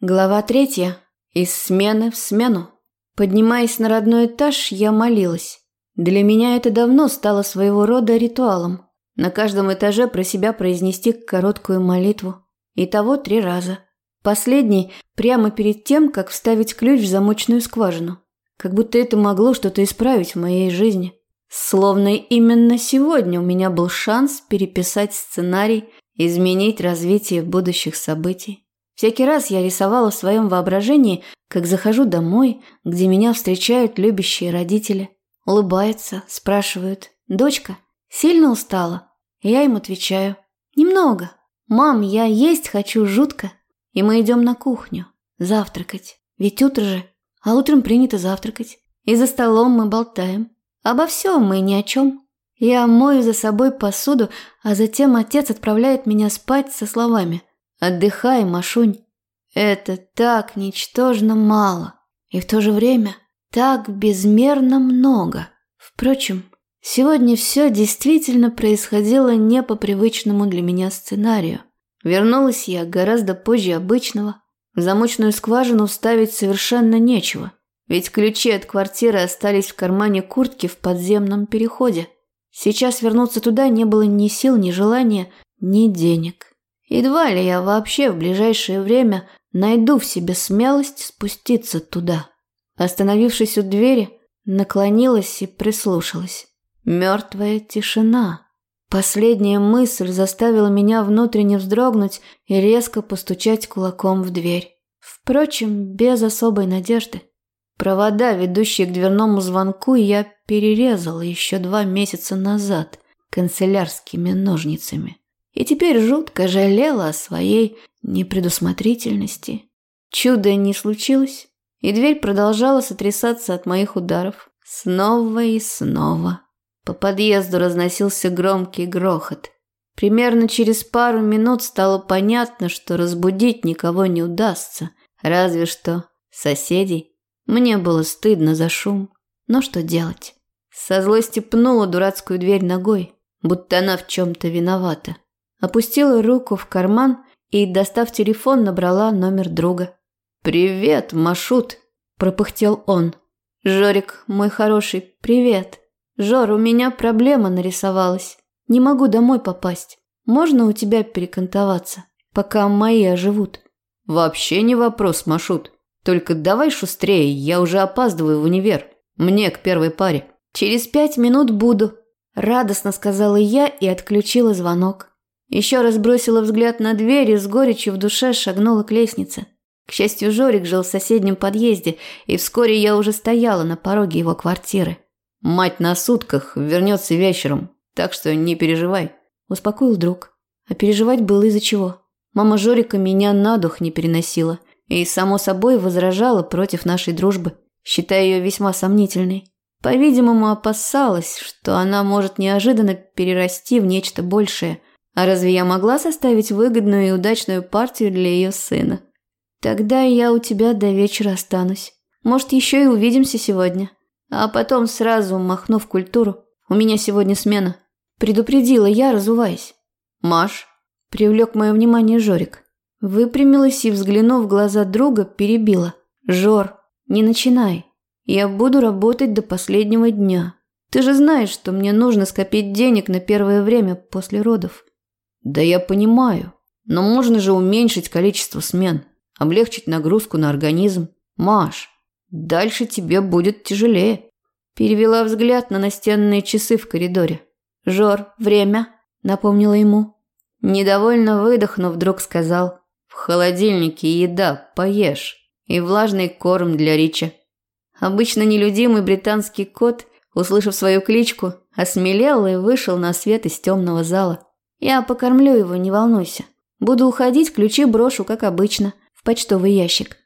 Глава третья. Из смены в смену. Поднимаясь на родной этаж, я молилась. Для меня это давно стало своего рода ритуалом. На каждом этаже про себя произнести короткую молитву. И того три раза. Последний прямо перед тем, как вставить ключ в замочную скважину. Как будто это могло что-то исправить в моей жизни. Словно именно сегодня у меня был шанс переписать сценарий, изменить развитие будущих событий. Всякий раз я рисовала в своем воображении, как захожу домой, где меня встречают любящие родители. Улыбаются, спрашивают «Дочка, сильно устала?» Я им отвечаю «Немного. Мам, я есть хочу жутко». И мы идем на кухню. Завтракать. Ведь утро же. А утром принято завтракать. И за столом мы болтаем. Обо всем мы ни о чем. Я мою за собой посуду, а затем отец отправляет меня спать со словами Отдыхай, Машунь. Это так ничтожно мало. И в то же время так безмерно много. Впрочем, сегодня все действительно происходило не по привычному для меня сценарию. Вернулась я гораздо позже обычного. В замочную скважину вставить совершенно нечего. Ведь ключи от квартиры остались в кармане куртки в подземном переходе. Сейчас вернуться туда не было ни сил, ни желания, ни денег. Едва ли я вообще в ближайшее время найду в себе смелость спуститься туда. Остановившись у двери, наклонилась и прислушалась. Мертвая тишина. Последняя мысль заставила меня внутренне вздрогнуть и резко постучать кулаком в дверь. Впрочем, без особой надежды. Провода, ведущие к дверному звонку, я перерезала еще два месяца назад канцелярскими ножницами и теперь жутко жалела о своей непредусмотрительности. Чудо не случилось, и дверь продолжала сотрясаться от моих ударов. Снова и снова. По подъезду разносился громкий грохот. Примерно через пару минут стало понятно, что разбудить никого не удастся, разве что соседей. Мне было стыдно за шум, но что делать? Со злости пнула дурацкую дверь ногой, будто она в чем-то виновата. Опустила руку в карман и, достав телефон, набрала номер друга. «Привет, Машут!» – пропыхтел он. «Жорик, мой хороший, привет. Жор, у меня проблема нарисовалась. Не могу домой попасть. Можно у тебя перекантоваться, пока мои оживут?» «Вообще не вопрос, Машут. Только давай шустрее, я уже опаздываю в универ. Мне к первой паре». «Через пять минут буду», – радостно сказала я и отключила звонок. Еще раз бросила взгляд на дверь и с горечью в душе шагнула к лестнице. К счастью, Жорик жил в соседнем подъезде, и вскоре я уже стояла на пороге его квартиры. «Мать на сутках вернется вечером, так что не переживай», – успокоил друг. А переживать было из-за чего. Мама Жорика меня на дух не переносила и, само собой, возражала против нашей дружбы, считая ее весьма сомнительной. По-видимому, опасалась, что она может неожиданно перерасти в нечто большее – а разве я могла составить выгодную и удачную партию для ее сына? Тогда я у тебя до вечера останусь. Может, еще и увидимся сегодня. А потом сразу махну в культуру. У меня сегодня смена. Предупредила я, разуваясь. Маш, привлек мое внимание Жорик. Выпрямилась и, взглянув в глаза друга, перебила. Жор, не начинай. Я буду работать до последнего дня. Ты же знаешь, что мне нужно скопить денег на первое время после родов. Да я понимаю, но можно же уменьшить количество смен, облегчить нагрузку на организм. Маш, дальше тебе будет тяжелее. Перевела взгляд на настенные часы в коридоре. «Жор, время», – напомнила ему. Недовольно выдохнув, вдруг сказал. «В холодильнике еда, поешь. И влажный корм для Рича». Обычно нелюдимый британский кот, услышав свою кличку, осмелел и вышел на свет из темного зала. Я покормлю его, не волнуйся. Буду уходить, ключи брошу, как обычно, в почтовый ящик.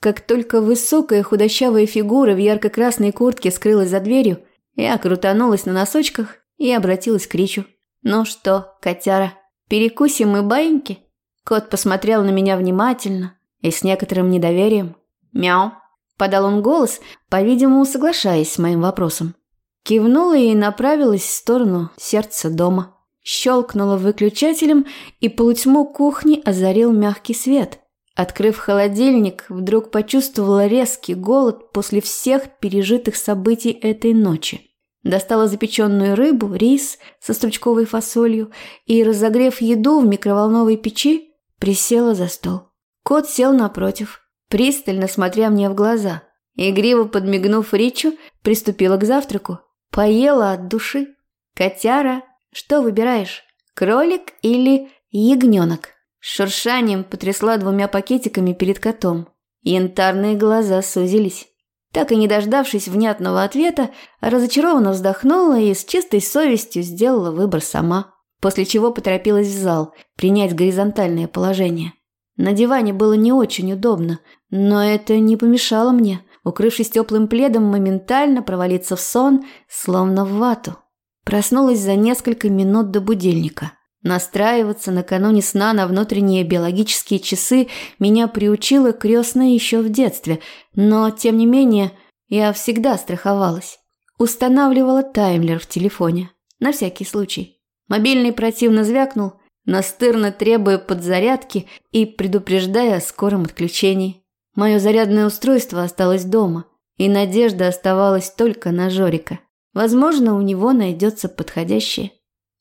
Как только высокая худощавая фигура в ярко-красной куртке скрылась за дверью, я крутанулась на носочках и обратилась к Ричу. «Ну что, котяра, перекусим и баиньки?» Кот посмотрел на меня внимательно и с некоторым недоверием. «Мяу!» – подал он голос, по-видимому, соглашаясь с моим вопросом. Кивнула и направилась в сторону сердца дома. Щелкнула выключателем, и полутьму кухни озарил мягкий свет. Открыв холодильник, вдруг почувствовала резкий голод после всех пережитых событий этой ночи. Достала запеченную рыбу, рис со стручковой фасолью и, разогрев еду в микроволновой печи, присела за стол. Кот сел напротив, пристально смотря мне в глаза. Игриво подмигнув Ричу, приступила к завтраку. Поела от души. «Котяра, что выбираешь, кролик или ягненок?» шуршанием потрясла двумя пакетиками перед котом. Янтарные глаза сузились. Так и не дождавшись внятного ответа, разочарованно вздохнула и с чистой совестью сделала выбор сама, после чего поторопилась в зал принять горизонтальное положение. На диване было не очень удобно, но это не помешало мне, укрывшись теплым пледом, моментально провалиться в сон, словно в вату. Проснулась за несколько минут до будильника. Настраиваться накануне сна на внутренние биологические часы меня приучила крестная еще в детстве, но, тем не менее, я всегда страховалась. Устанавливала таймлер в телефоне, на всякий случай. Мобильный противно звякнул, настырно требуя подзарядки и предупреждая о скором отключении. Мое зарядное устройство осталось дома, и надежда оставалась только на Жорика. Возможно, у него найдется подходящее.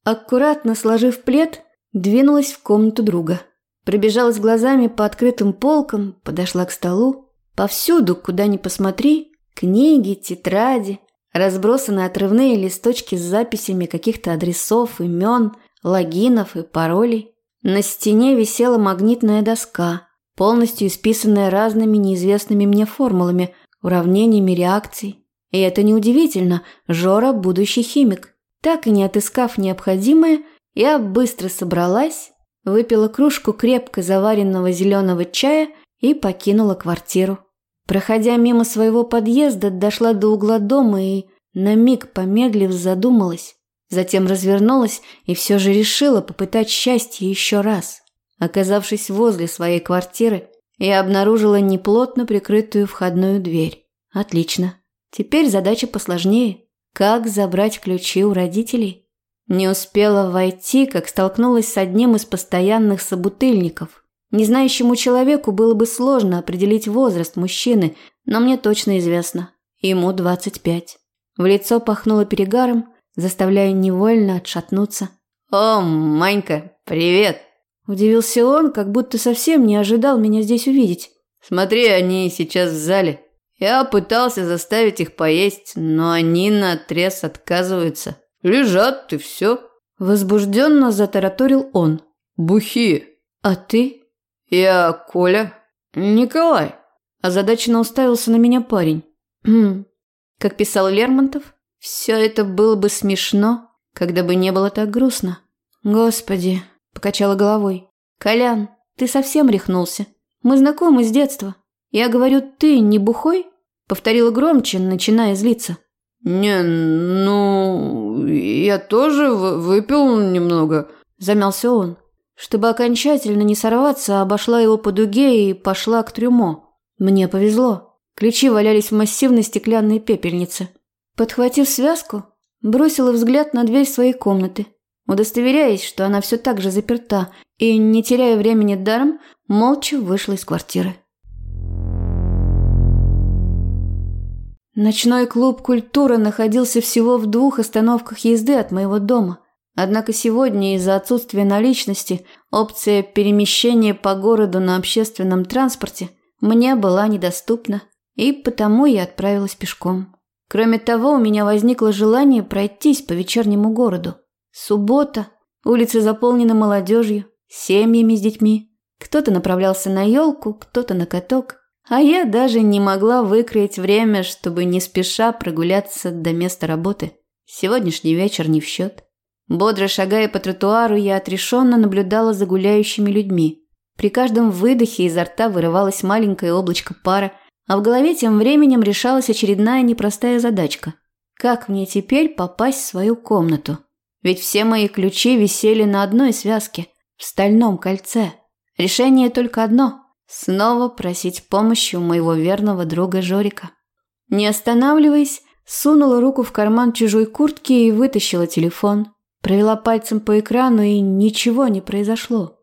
Аккуратно сложив плед, двинулась в комнату друга. Пробежалась глазами по открытым полкам, подошла к столу. Повсюду, куда ни посмотри, книги, тетради, разбросаны отрывные листочки с записями каких-то адресов, имен, логинов и паролей. На стене висела магнитная доска, полностью исписанная разными неизвестными мне формулами, уравнениями реакций. И это неудивительно, Жора – будущий химик. Так и не отыскав необходимое, я быстро собралась, выпила кружку крепко заваренного зеленого чая и покинула квартиру. Проходя мимо своего подъезда, дошла до угла дома и, на миг помедлив, задумалась. Затем развернулась и все же решила попытать счастье еще раз. Оказавшись возле своей квартиры, я обнаружила неплотно прикрытую входную дверь. Отлично. Теперь задача посложнее. Как забрать ключи у родителей? Не успела войти, как столкнулась с одним из постоянных собутыльников. Незнающему человеку было бы сложно определить возраст мужчины, но мне точно известно. Ему 25. В лицо пахнуло перегаром, заставляя невольно отшатнуться. «О, Манька, привет!» Удивился он, как будто совсем не ожидал меня здесь увидеть. «Смотри, они сейчас в зале. Я пытался заставить их поесть, но они наотрез отказываются. Лежат и все. Возбужденно затараторил он. Бухи. А ты? Я Коля. Николай. Озадаченно уставился на меня парень. Хм. Как писал Лермонтов, все это было бы смешно, когда бы не было так грустно. Господи, покачала головой. Колян, ты совсем рехнулся. Мы знакомы с детства. «Я говорю, ты не бухой?» Повторила громче, начиная злиться. «Не, ну, я тоже выпил немного», – замялся он. Чтобы окончательно не сорваться, обошла его по дуге и пошла к трюмо. Мне повезло. Ключи валялись в массивной стеклянной пепельнице. Подхватив связку, бросила взгляд на дверь своей комнаты, удостоверяясь, что она все так же заперта, и, не теряя времени даром, молча вышла из квартиры. Ночной клуб «Культура» находился всего в двух остановках езды от моего дома. Однако сегодня из-за отсутствия наличности опция перемещения по городу на общественном транспорте мне была недоступна, и потому я отправилась пешком. Кроме того, у меня возникло желание пройтись по вечернему городу. Суббота, улицы заполнены молодежью, семьями с детьми. Кто-то направлялся на елку, кто-то на каток – а я даже не могла выкроить время, чтобы не спеша прогуляться до места работы. Сегодняшний вечер не в счет. Бодро шагая по тротуару, я отрешенно наблюдала за гуляющими людьми. При каждом выдохе изо рта вырывалось маленькое облачко пара, а в голове тем временем решалась очередная непростая задачка. Как мне теперь попасть в свою комнату? Ведь все мои ключи висели на одной связке, в стальном кольце. Решение только одно – Снова просить помощи у моего верного друга Жорика. Не останавливаясь, сунула руку в карман чужой куртки и вытащила телефон. Провела пальцем по экрану, и ничего не произошло.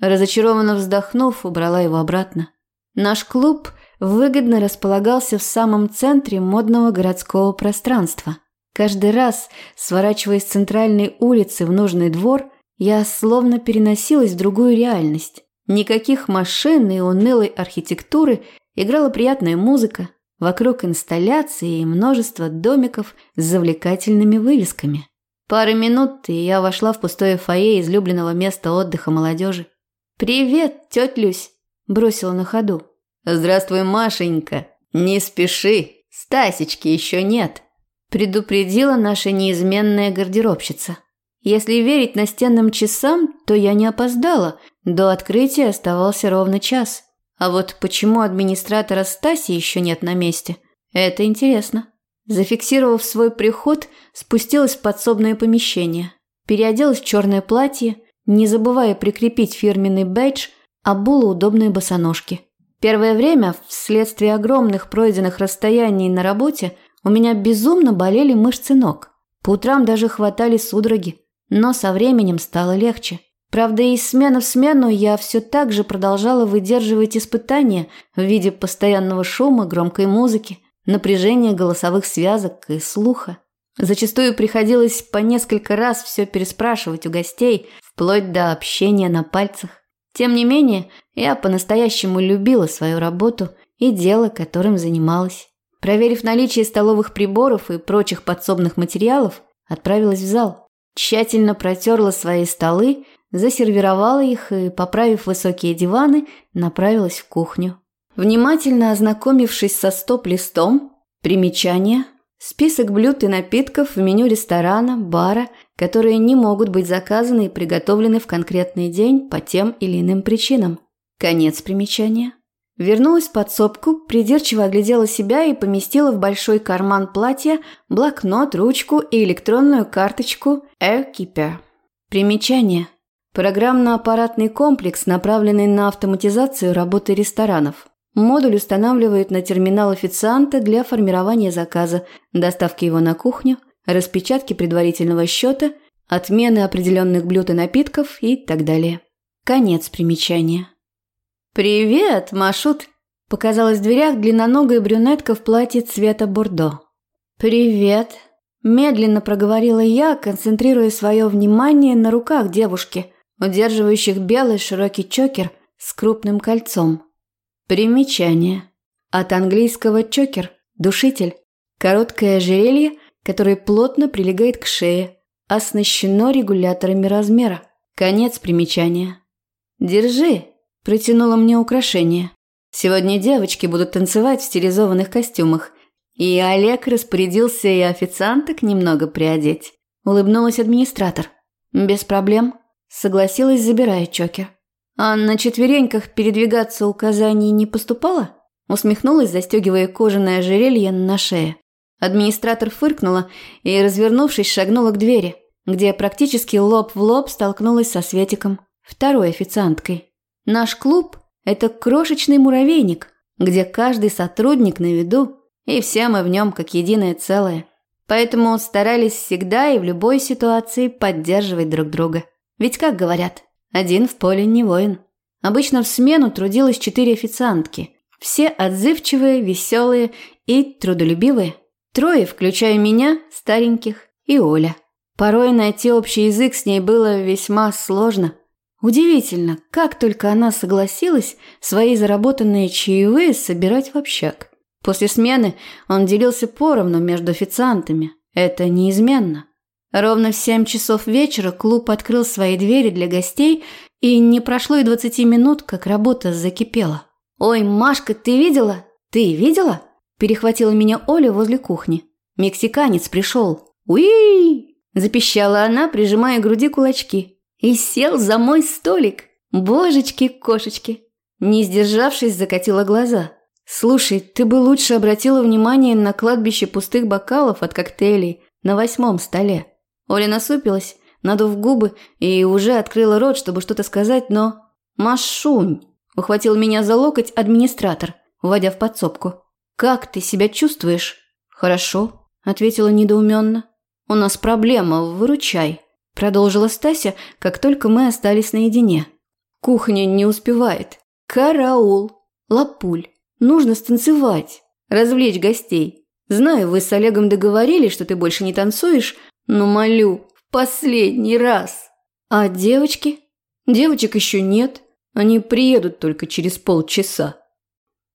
Разочарованно вздохнув, убрала его обратно. Наш клуб выгодно располагался в самом центре модного городского пространства. Каждый раз, сворачивая с центральной улицы в нужный двор, я словно переносилась в другую реальность. Никаких машин и унылой архитектуры, играла приятная музыка, вокруг инсталляции и множество домиков с завлекательными вывесками. Пары минут, и я вошла в пустое фойе излюбленного места отдыха молодежи. «Привет, тетя Люсь!» – бросила на ходу. «Здравствуй, Машенька! Не спеши, Стасечки еще нет!» – предупредила наша неизменная гардеробщица. Если верить настенным часам, то я не опоздала, до открытия оставался ровно час. А вот почему администратора Стаси еще нет на месте, это интересно. Зафиксировав свой приход, спустилась в подсобное помещение. Переоделась в черное платье, не забывая прикрепить фирменный бейдж, обула удобные босоножки. Первое время, вследствие огромных пройденных расстояний на работе, у меня безумно болели мышцы ног. По утрам даже хватали судороги, но со временем стало легче. Правда, из смены в смену я все так же продолжала выдерживать испытания в виде постоянного шума, громкой музыки, напряжения голосовых связок и слуха. Зачастую приходилось по несколько раз все переспрашивать у гостей, вплоть до общения на пальцах. Тем не менее, я по-настоящему любила свою работу и дело, которым занималась. Проверив наличие столовых приборов и прочих подсобных материалов, отправилась в зал. Тщательно протерла свои столы, засервировала их и, поправив высокие диваны, направилась в кухню. Внимательно ознакомившись со стоп-листом, примечания, список блюд и напитков в меню ресторана, бара, которые не могут быть заказаны и приготовлены в конкретный день по тем или иным причинам. Конец примечания. Вернулась в подсобку, придирчиво оглядела себя и поместила в большой карман платья блокнот, ручку и электронную карточку AirKeeper. Примечание. Программно-аппаратный комплекс, направленный на автоматизацию работы ресторанов. Модуль устанавливают на терминал официанта для формирования заказа, доставки его на кухню, распечатки предварительного счета, отмены определенных блюд и напитков и так далее. Конец примечания. «Привет, Машут!» – показалась в дверях длинноногая брюнетка в платье цвета бордо. «Привет!» – медленно проговорила я, концентрируя свое внимание на руках девушки, удерживающих белый широкий чокер с крупным кольцом. Примечание. От английского чокер – душитель. Короткое ожерелье, которое плотно прилегает к шее, оснащено регуляторами размера. Конец примечания. «Держи», – протянула мне украшение. «Сегодня девочки будут танцевать в стилизованных костюмах, и Олег распорядился и официанток немного приодеть». Улыбнулась администратор. «Без проблем», – согласилась, забирая чокер. А на четвереньках передвигаться указаний не поступало? Усмехнулась, застегивая кожаное ожерелье на шее. Администратор фыркнула и, развернувшись, шагнула к двери, где практически лоб в лоб столкнулась со Светиком, второй официанткой. Наш клуб – это крошечный муравейник, где каждый сотрудник на виду, и все мы в нем как единое целое. Поэтому старались всегда и в любой ситуации поддерживать друг друга. Ведь как говорят – один в поле не воин. Обычно в смену трудилось четыре официантки. Все отзывчивые, веселые и трудолюбивые. Трое, включая меня, стареньких, и Оля. Порой найти общий язык с ней было весьма сложно. Удивительно, как только она согласилась свои заработанные чаевые собирать в общак. После смены он делился поровну между официантами. Это неизменно. Ровно в семь часов вечера клуб открыл свои двери для гостей, и не прошло и двадцати минут, как работа закипела. «Ой, Машка, ты видела? Ты видела?» Перехватила меня Оля возле кухни. «Мексиканец пришел». «Уи!» – запищала она, прижимая к груди кулачки. «И сел за мой столик. Божечки-кошечки!» Не сдержавшись, закатила глаза. «Слушай, ты бы лучше обратила внимание на кладбище пустых бокалов от коктейлей на восьмом столе. Оля насупилась, надув губы, и уже открыла рот, чтобы что-то сказать, но... «Машунь!» – ухватил меня за локоть администратор, вводя в подсобку. «Как ты себя чувствуешь?» «Хорошо», – ответила недоуменно. «У нас проблема, выручай», – продолжила Стася, как только мы остались наедине. Кухня не успевает. Караул. Лапуль. Нужно станцевать. Развлечь гостей. Знаю, вы с Олегом договорились, что ты больше не танцуешь, но молю, в последний раз. А девочки? Девочек еще нет. Они приедут только через полчаса.